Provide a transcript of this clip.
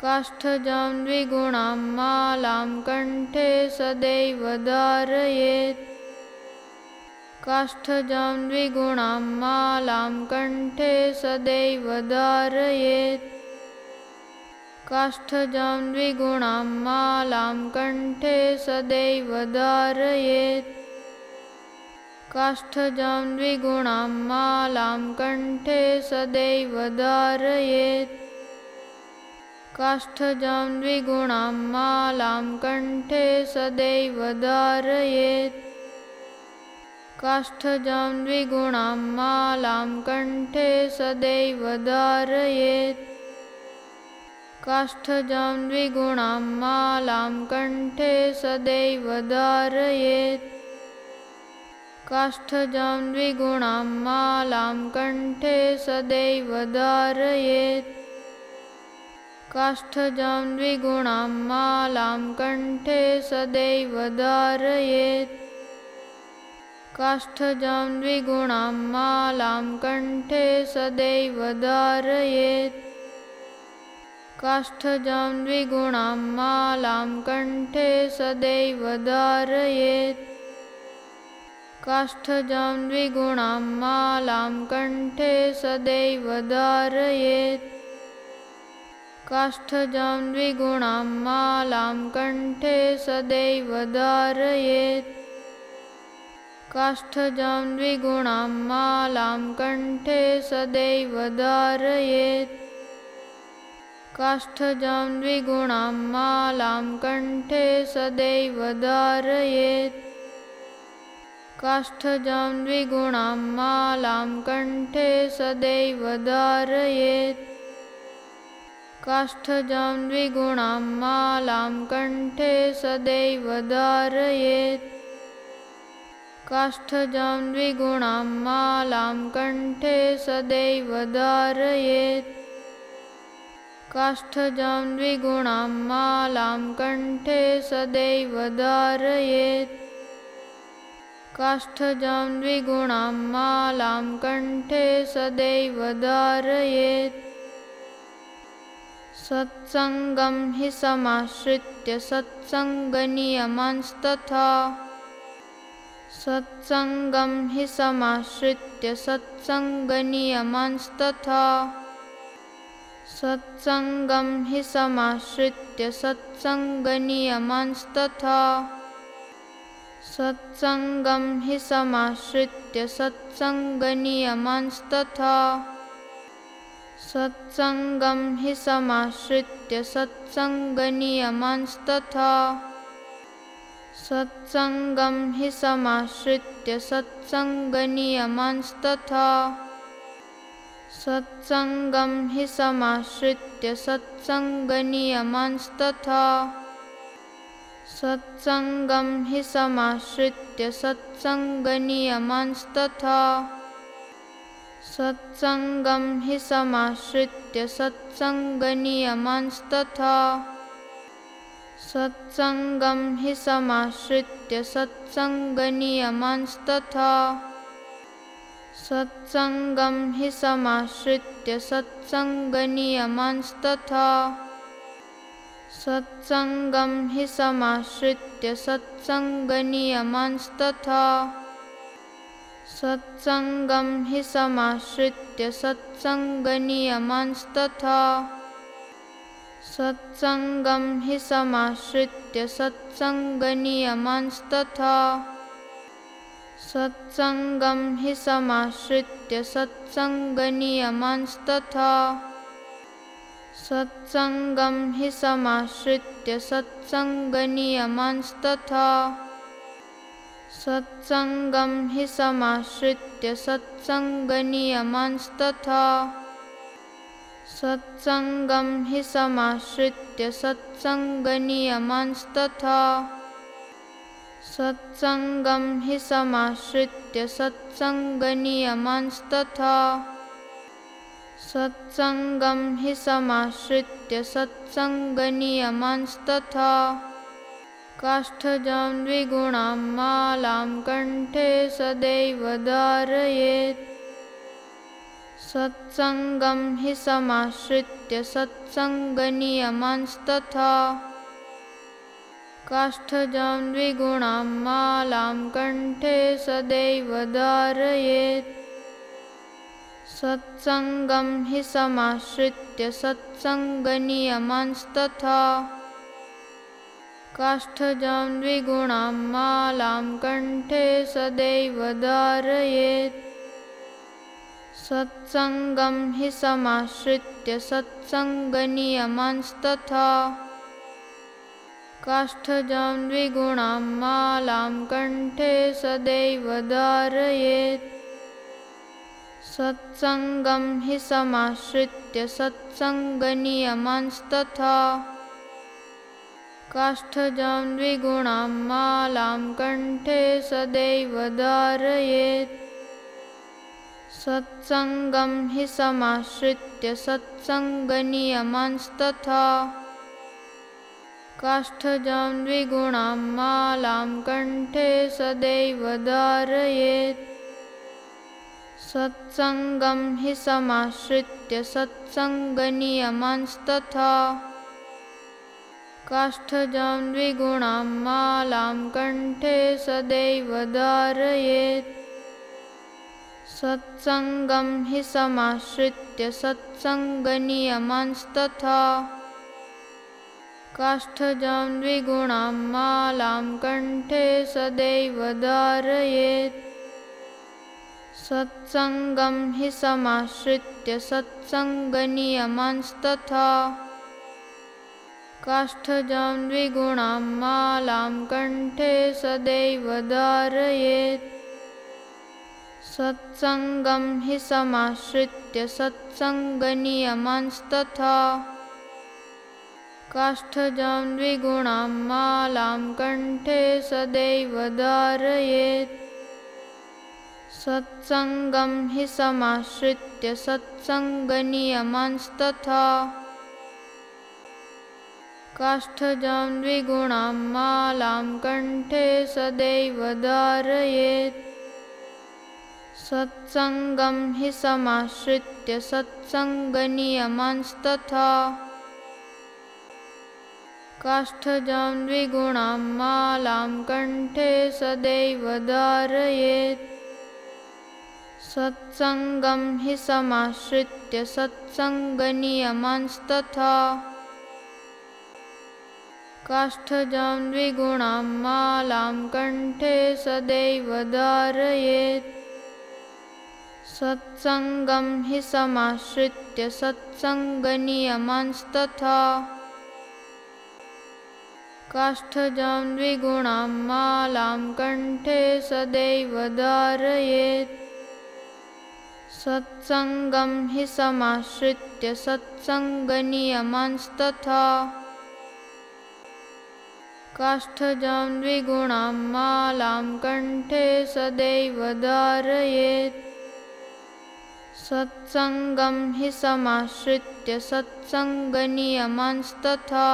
काष्ठजां द्विगुणां मालां कण्ठे सदैव धारयेत्। द्विगुणां मालां कण्ठे सदैव धारयेत्। द्विगुणां मालां कण्ठे सदैव धारयेत्। काष्ठजां द्विगुणां मालां कण्ठे सदैव धारयेत् काष्ठजां द्विगुणां मालां कण्ठे सदैव धारयेत्। काष्ठजां द्विगुणां मालां कण्ठे सदैव धारयेत्। काष्ठजां द्विगुणां मालां कण्ठे सदैव धारयेत्। काष्ठजां द्विगुणां मालां कण्ठे सदैव धारयेत् काष्ठजां द्विगुणां मालां कण्ठे सदैव धारयेत्। काष्ठजां द्विगुणां मालां कण्ठे सदैव धारयेत्। काष्ठजां द्विगुणां मालां कण्ठे सदैव धारयेत्। काष्ठजां द्विगुणां मालां कण्ठे सदैव धारयेत् काष्ठजां द्विगुणां मालां कण्ठे सदैव धारयेत्। काष्ठजां द्विगुणां मालां कण्ठे सदैव धारयेत्। काष्ठजां द्विगुणां मालां कण्ठे सदैव धारयेत्। काष्ठजां द्विगुणां मालां कण्ठे सदैव धारयेत् काष्ठजां द्विगुणां मालां कण्ठे सदैव धारयेत्। काष्ठजां द्विगुणां मालां कण्ठे सदैव धारयेत्। काष्ठजां द्विगुणां मालां कण्ठे सदैव धारयेत्। काष्ठजां द्विगुणां मालां कण्ठे सदैव धारयेत् सत्सङ्गं हि समाश्रित्य सत्सङ्गनियमांस्तथा। सत्सङ्गं हि समाश्रित्य सत्सङ्गनियमांस्तथा। सत्सङ्गं हि समाश्रित्य सत्सङ्गनियमांस्तथा। सत्सङ्गं हि समाश्रित्य सत्सङ्गनियमांस्तथा सत्सङ्गं हि समाश्रित्य सत्सङ्गनियमांस्तथा। सत्सङ्गं हि समाश्रित्य सत्सङ्गनियमांस्तथा। सत्सङ्गं हि समाश्रित्य सत्सङ्गनियमांस्तथा। सत्सङ्गं हि समाश्रित्य सत्सङ्गनियमांस्तथा सत्सङ्गं हि समाश्रित्य सत्सङ्गनियमांस्तथा। सत्सङ्गं हि समाश्रित्य सत्सङ्गनियमांस्तथा। सत्सङ्गं हि समाश्रित्य सत्सङ्गनियमांस्तथा। सत्सङ्गं हि समाश्रित्य सत्सङ्गनियमांस्तथा सत्सङ्गं हि समाश्रित्य सत्सङ्गनियमांस्तथा। सत्सङ्गं हि समाश्रित्य सत्सङ्गनियमांस्तथा। सत्सङ्गं हि समाश्रित्य सत्सङ्गनियमांस्तथा। सत्सङ्गं हि समाश्रित्य सत्सङ्गनियमांस्तथा सत्सङ्गं हि समाश्रित्य सत्सङ्गनियमांस्तथा। सत्सङ्गं हि समाश्रित्य सत्सङ्गनियमांस्तथा। सत्सङ्गं हि समाश्रित्य सत्सङ्गनियमांस्तथा। सत्सङ्गं हि समाश्रित्य सत्सङ्गनियमांस्तथा काष्ठजां द्विगुणां मालां कण्ठे सदैव धारयेत्। सत्सङ्गं हि समाश्रित्य सत्सङ्गनियमांस्तथा। द्विगुणां मालां कण्ठे सदैव धारयेत्। सत्सङ्गं हि समाश्रित्य सत्सङ्गनियमांस्तथा काष्ठजां द्विगुणां मालां कण्ठे सदैव धारयेत्। सत्सङ्गं हि समाश्रित्य सत्सङ्गनियमांस्तथा। काष्ठजां द्विगुणां मालां कण्ठे सदैव धारयेत्। सत्सङ्गं हि समाश्रित्य सत्सङ्गनियमांस्तथा काष्ठजां द्विगुणां मालां कण्ठे सदैव धारयेत्। सत्सङ्गं हि समाश्रित्य सत्सङ्गनियमांस्तथा। काष्ठजां द्विगुणां मालां कण्ठे सदैव धारयेत्। सत्सङ्गं हि समाश्रित्य सत्सङ्गनियमांस्तथा काष्ठजां द्विगुणां मालां कण्ठे सदैव धारयेत्। सत्सङ्गं हि समाश्रित्य सत्सङ्गनियमांस्तथा। काष्ठजां द्विगुणां मालां कण्ठे सदैव धारयेत्। सत्सङ्गं हि समाश्रित्य सत्सङ्गनियमांस्तथा काष्ठजां द्विगुणां मालां कण्ठे सदैव धारयेत्। सत्सङ्गं हि समाश्रित्य सत्सङ्गनियमांस्तथा। काष्ठजां द्विगुणां मालां कण्ठे सदैव धारयेत्। सत्सङ्गं हि समाश्रित्य सत्सङ्गनियमांस्तथा काष्ठजां द्विगुणां मालां कण्ठे सदैव धारयेत्। सत्सङ्गं हि समाश्रित्य सत्सङ्गनियमांस्तथा। काष्ठजां द्विगुणां मालां कण्ठे सदैव धारयेत्। सत्सङ्गं हि समाश्रित्य सत्सङ्गनियमांस्तथा काष्ठजां द्विगुणां मालां कण्ठे सदैव धारयेत्। सत्सङ्गं हि समाश्रित्य सत्सङ्गनियमांस्तथा। काष्ठजां द्विगुणां मालां कण्ठे सदैव धारयेत्। सत्सङ्गं हि समाश्रित्य सत्सङ्गनियमांस्तथा काष्ठजां द्विगुणां मालां कण्ठे सदैव धारयेत्। सत्सङ्गं हि समाश्रित्य सत्सङ्गनियमांस्तथा